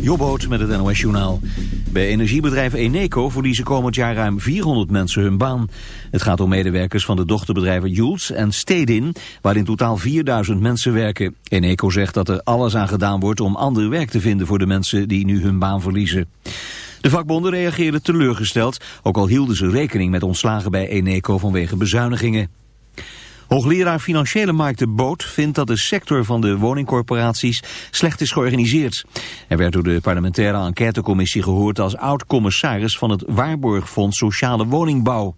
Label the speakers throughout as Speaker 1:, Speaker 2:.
Speaker 1: Jobboot met het NOS Journaal. Bij energiebedrijf Eneco verliezen komend jaar ruim 400 mensen hun baan. Het gaat om medewerkers van de dochterbedrijven Jules en Stedin... waar in totaal 4000 mensen werken. Eneco zegt dat er alles aan gedaan wordt om ander werk te vinden... voor de mensen die nu hun baan verliezen. De vakbonden reageerden teleurgesteld, ook al hielden ze rekening met ontslagen bij Eneco vanwege bezuinigingen. Hoogleraar Financiële Markten Boot vindt dat de sector van de woningcorporaties slecht is georganiseerd. Hij werd door de parlementaire enquêtecommissie gehoord als oud-commissaris van het Waarborgfonds Sociale Woningbouw.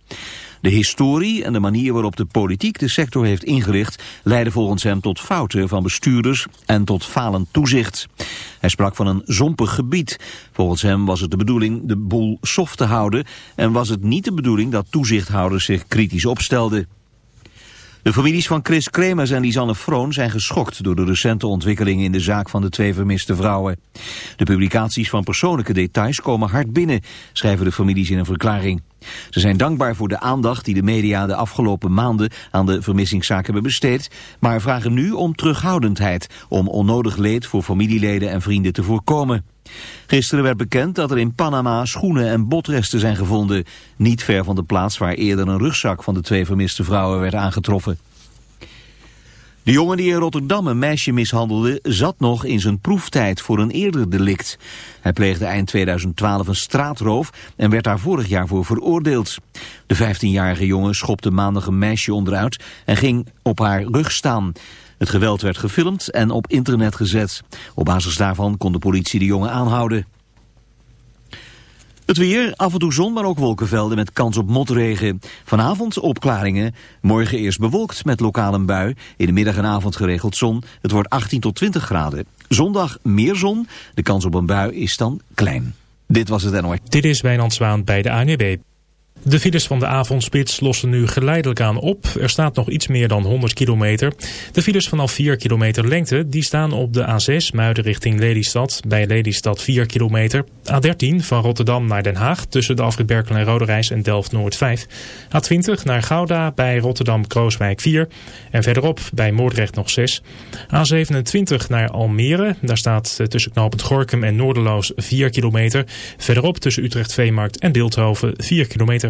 Speaker 1: De historie en de manier waarop de politiek de sector heeft ingericht... leiden volgens hem tot fouten van bestuurders en tot falend toezicht. Hij sprak van een zompig gebied. Volgens hem was het de bedoeling de boel soft te houden... en was het niet de bedoeling dat toezichthouders zich kritisch opstelden. De families van Chris Kremers en Lisanne Froon zijn geschokt door de recente ontwikkelingen in de zaak van de twee vermiste vrouwen. De publicaties van persoonlijke details komen hard binnen, schrijven de families in een verklaring. Ze zijn dankbaar voor de aandacht die de media de afgelopen maanden aan de vermissingszaak hebben besteed, maar vragen nu om terughoudendheid, om onnodig leed voor familieleden en vrienden te voorkomen. Gisteren werd bekend dat er in Panama schoenen en botresten zijn gevonden. Niet ver van de plaats waar eerder een rugzak van de twee vermiste vrouwen werd aangetroffen. De jongen die in Rotterdam een meisje mishandelde zat nog in zijn proeftijd voor een eerder delict. Hij pleegde eind 2012 een straatroof en werd daar vorig jaar voor veroordeeld. De 15-jarige jongen schopte maandag een meisje onderuit en ging op haar rug staan. Het geweld werd gefilmd en op internet gezet. Op basis daarvan kon de politie de jongen aanhouden. Het weer, af en toe zon, maar ook wolkenvelden met kans op motregen. Vanavond opklaringen. Morgen eerst bewolkt met lokale bui. In de middag en avond geregeld zon. Het wordt 18 tot 20 graden. Zondag meer zon. De kans op een bui is dan klein. Dit was het NOS.
Speaker 2: Dit is Wijnand Zwaan bij de ANWB. De files van de avondspits lossen nu geleidelijk aan op. Er staat nog iets meer dan 100 kilometer. De files vanaf 4 kilometer lengte die staan op de A6 Muiden richting Lelystad. Bij Lelystad 4 kilometer. A13 van Rotterdam naar Den Haag tussen de afrit Berkel en Roderijs en Delft-Noord 5. A20 naar Gouda bij Rotterdam-Krooswijk 4. En verderop bij Moordrecht nog 6. A27 naar Almere. Daar staat tussen knooppunt Gorkum en Noorderloos 4 kilometer. Verderop tussen Utrecht-Veemarkt en Beeldhoven 4 kilometer.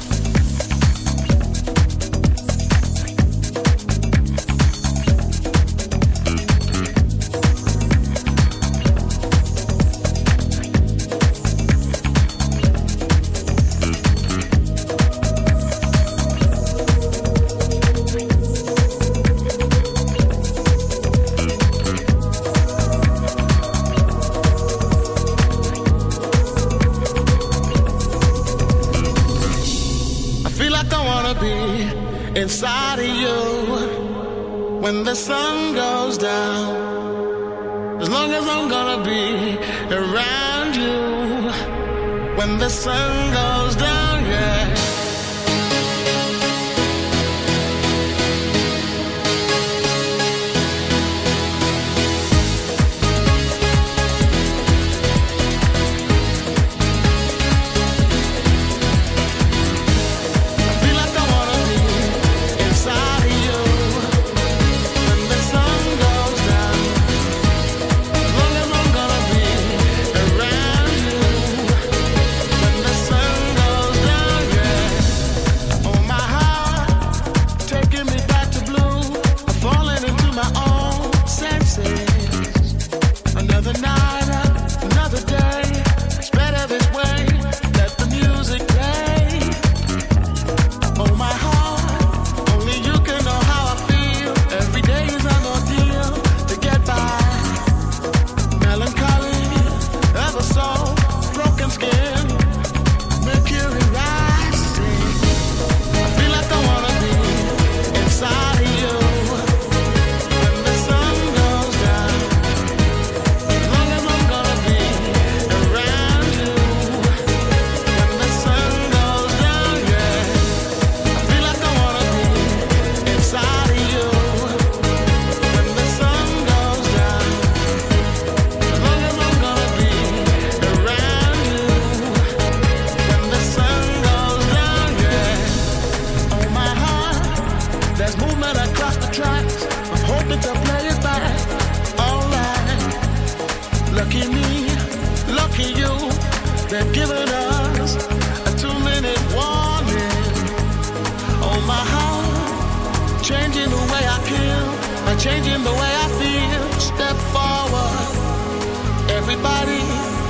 Speaker 3: sun goes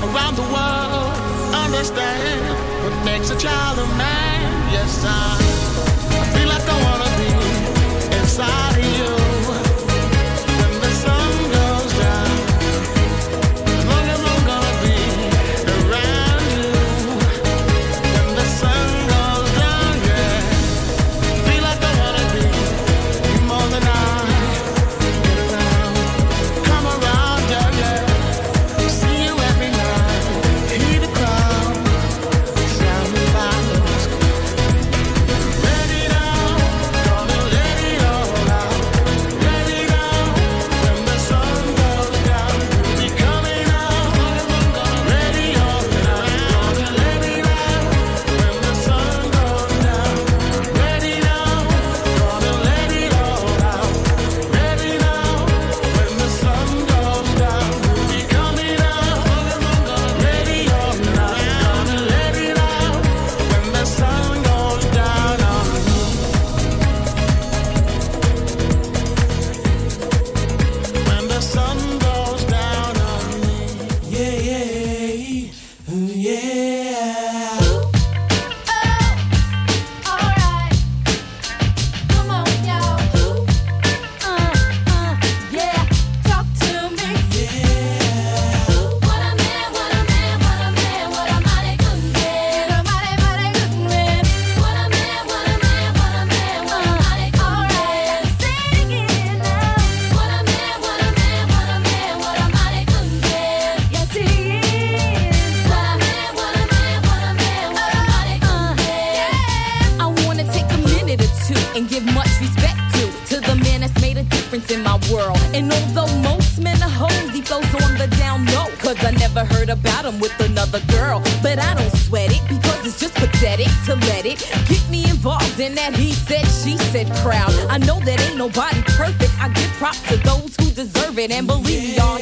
Speaker 3: around the world understand what makes a child a man. Yes, I, I feel like I wanna be inside of you.
Speaker 4: give much respect to, to the man that's made a difference in my world. And although most men are hoes, he flows on the down low. Cause I never heard about him with another girl. But I don't sweat it because it's just pathetic to let it get me involved in that he said, she said crowd. I know that ain't nobody perfect. I give props to those who deserve it. And believe me, y'all,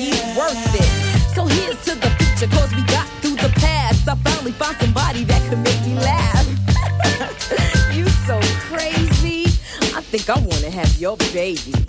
Speaker 4: your baby.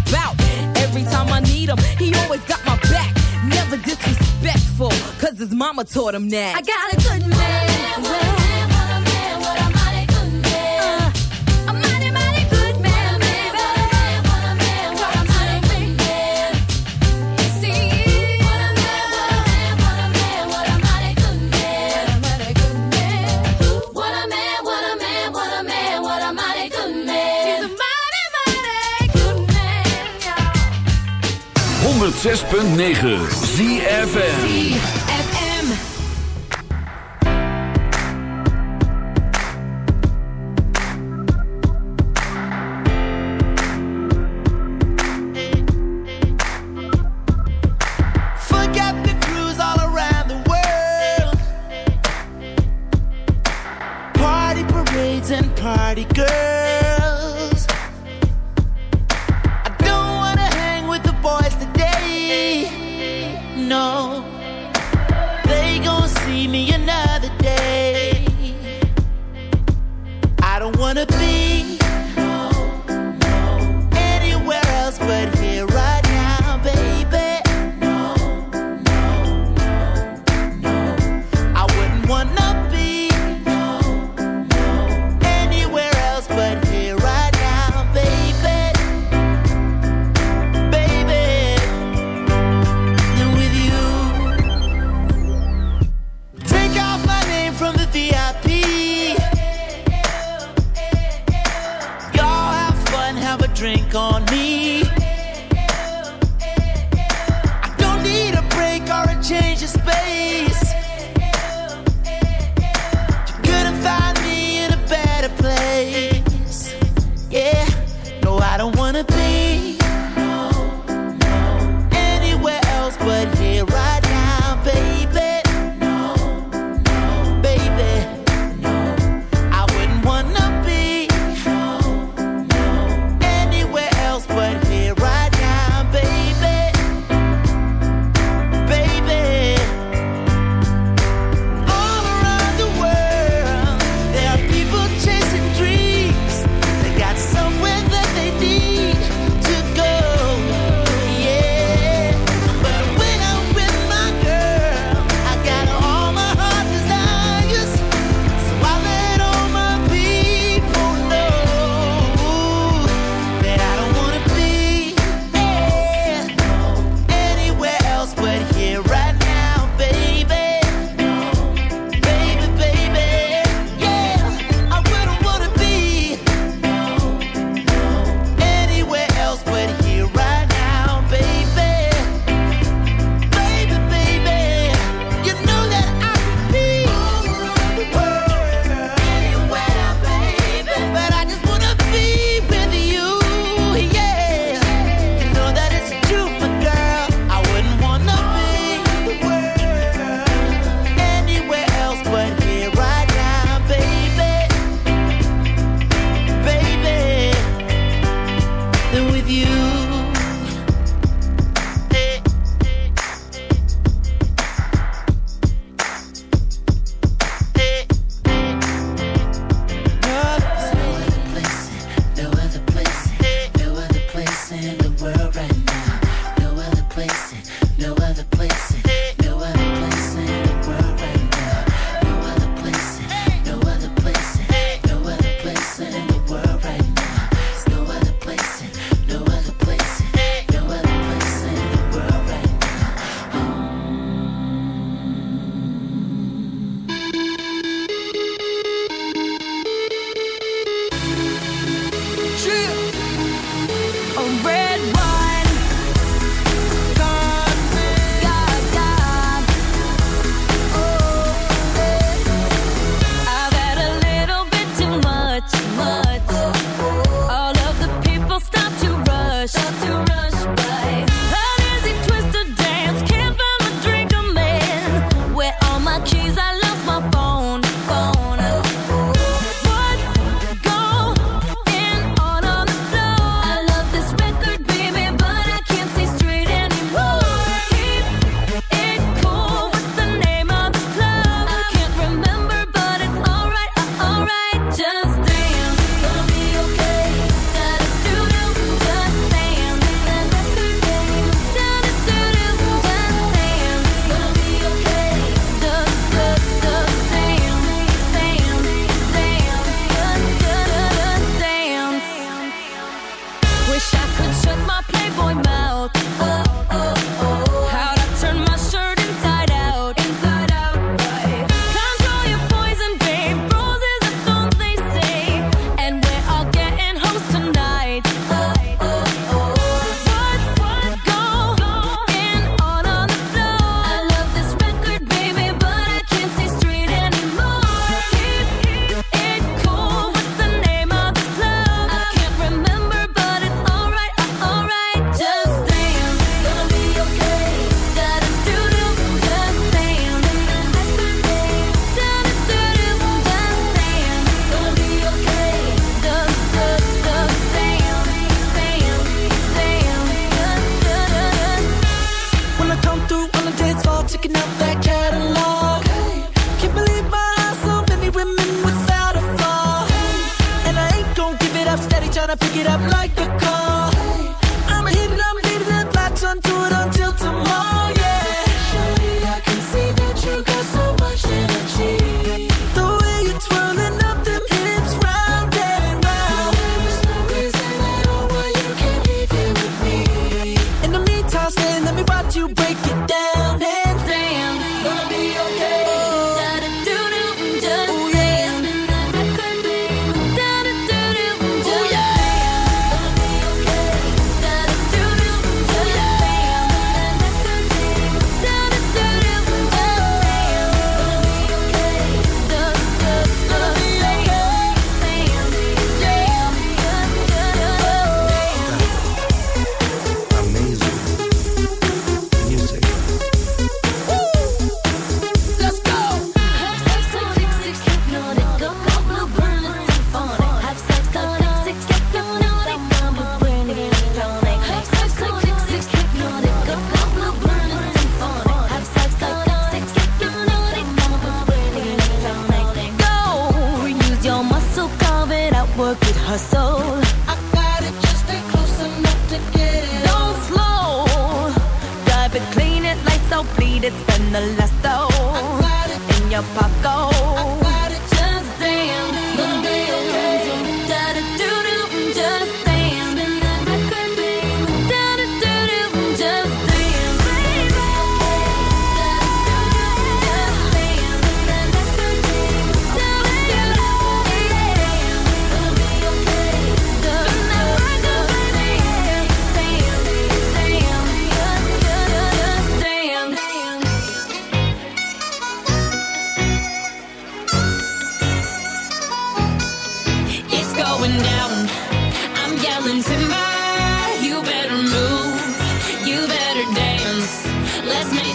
Speaker 4: Mama taught him that.
Speaker 5: I got a good man.
Speaker 6: What a man,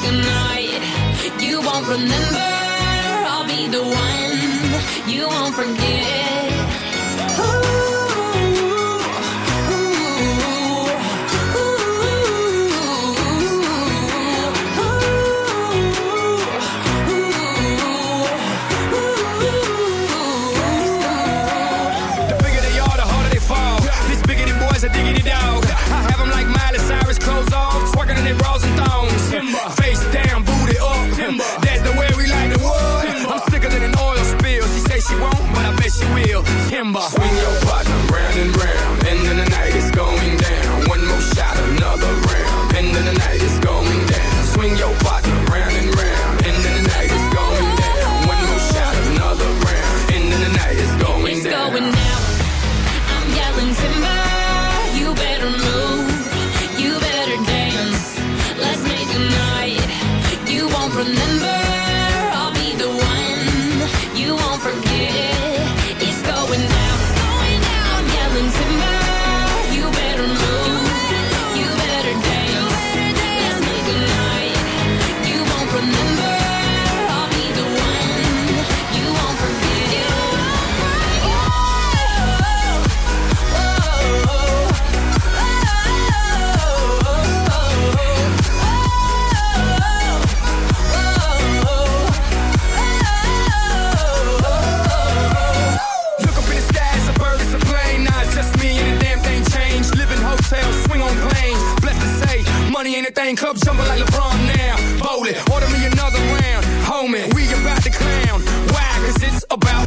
Speaker 7: Tonight, you
Speaker 8: won't remember. I'll be the one you won't forget.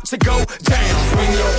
Speaker 9: to go down. Swing your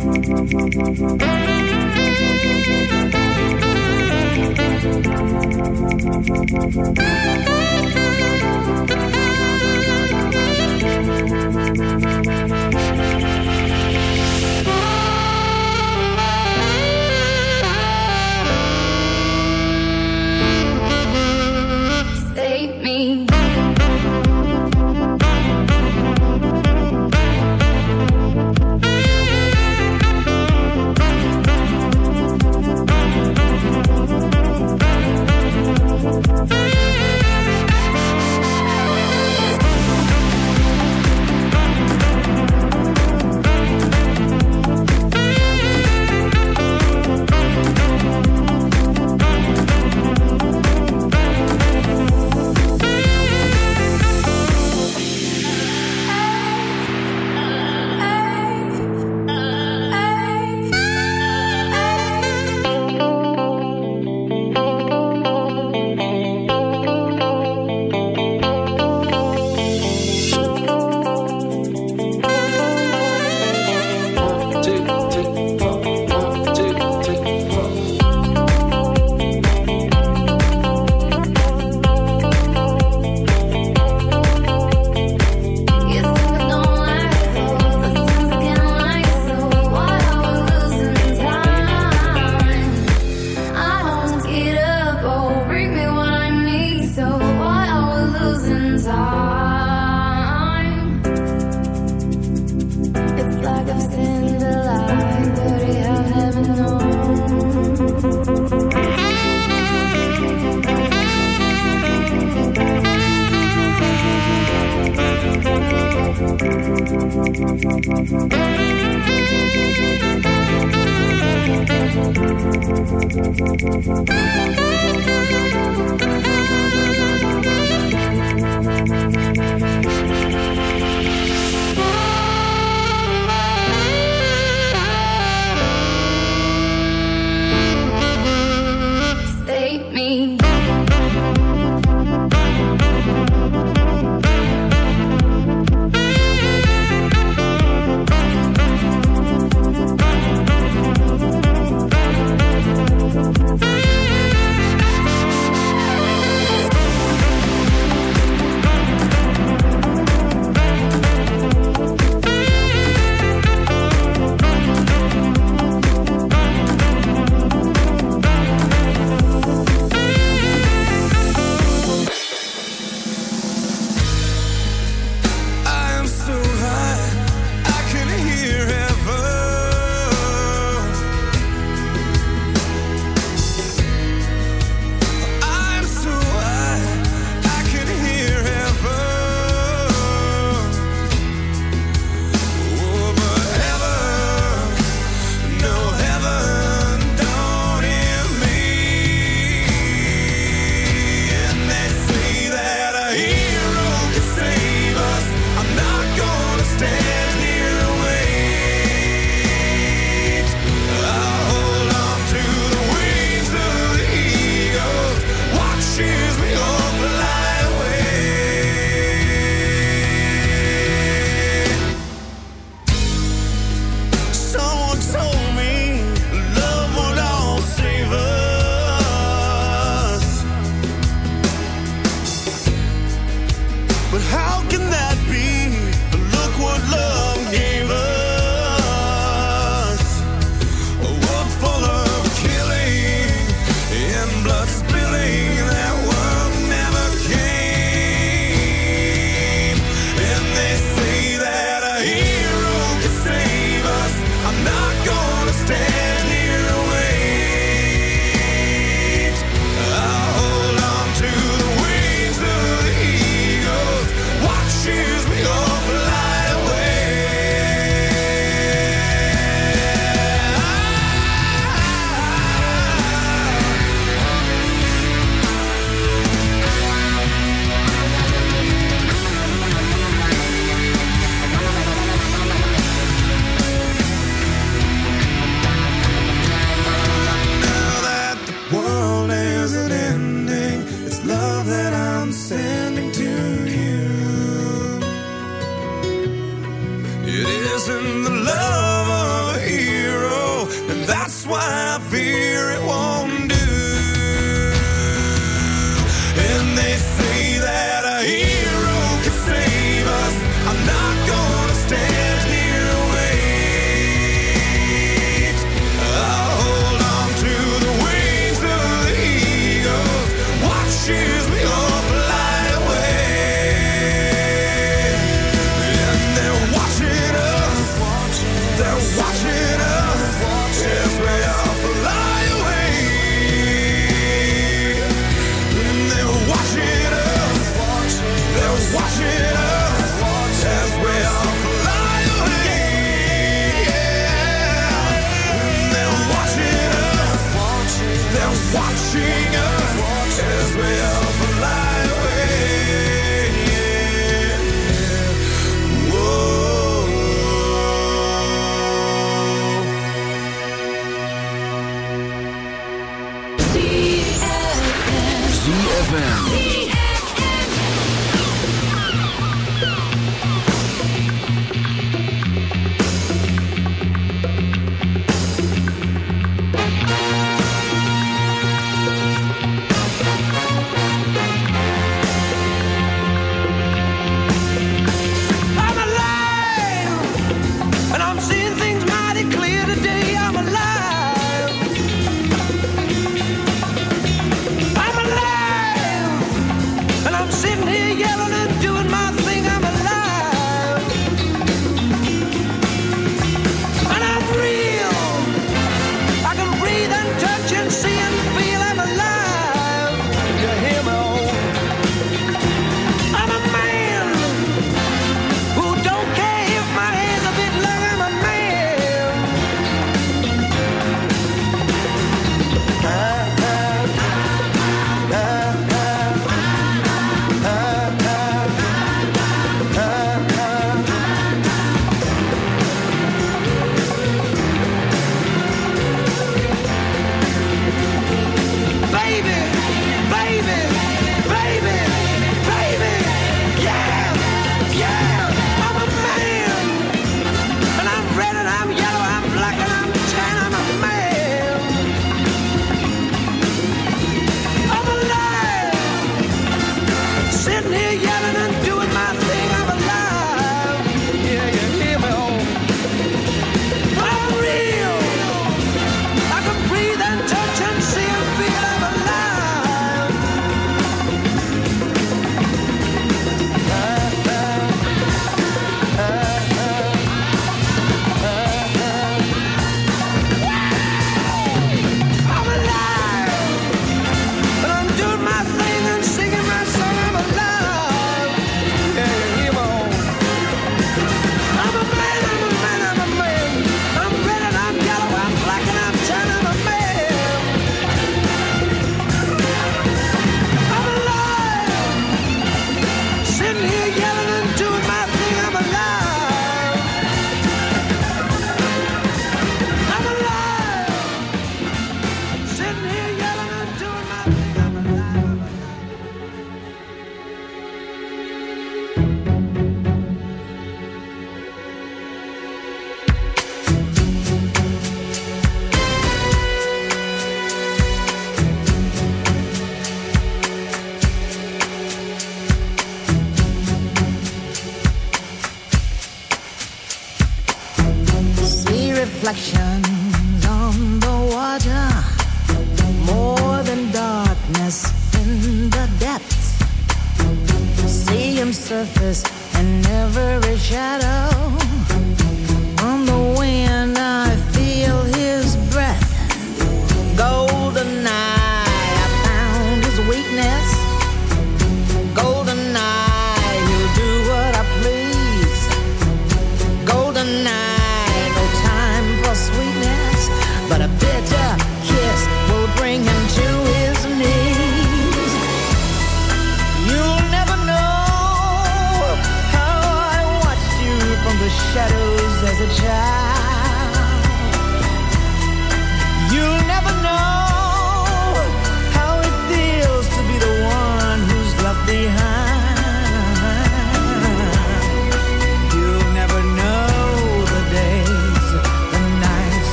Speaker 6: Thank you.
Speaker 10: Thank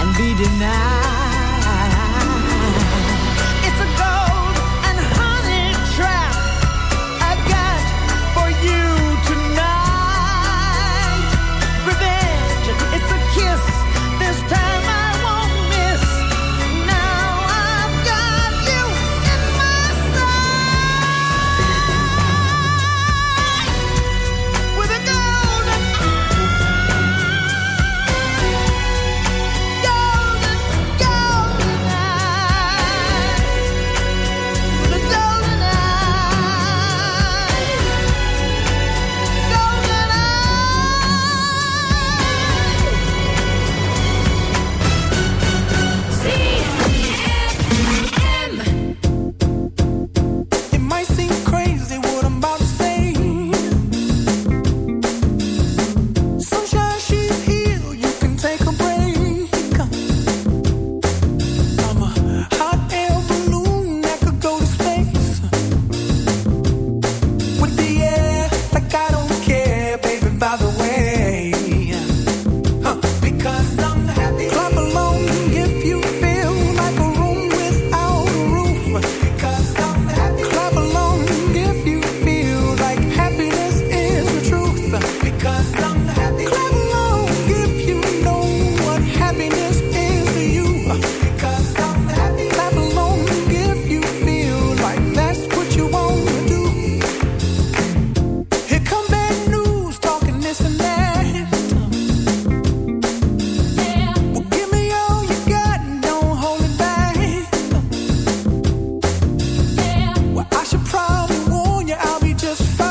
Speaker 10: and
Speaker 11: be
Speaker 6: denied.
Speaker 3: just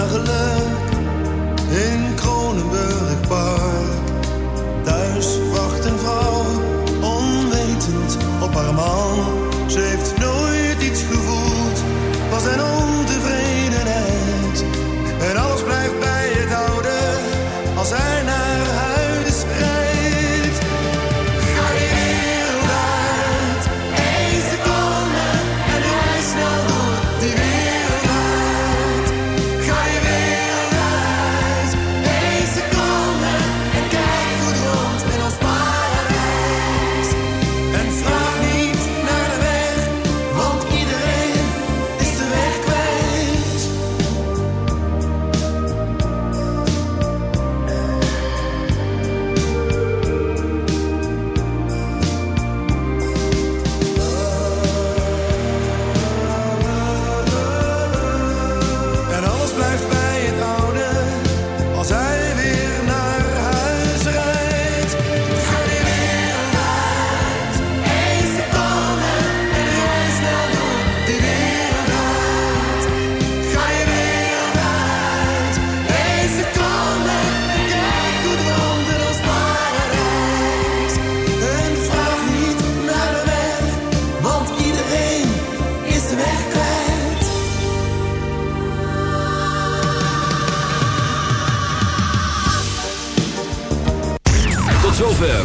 Speaker 3: Een
Speaker 12: geluk.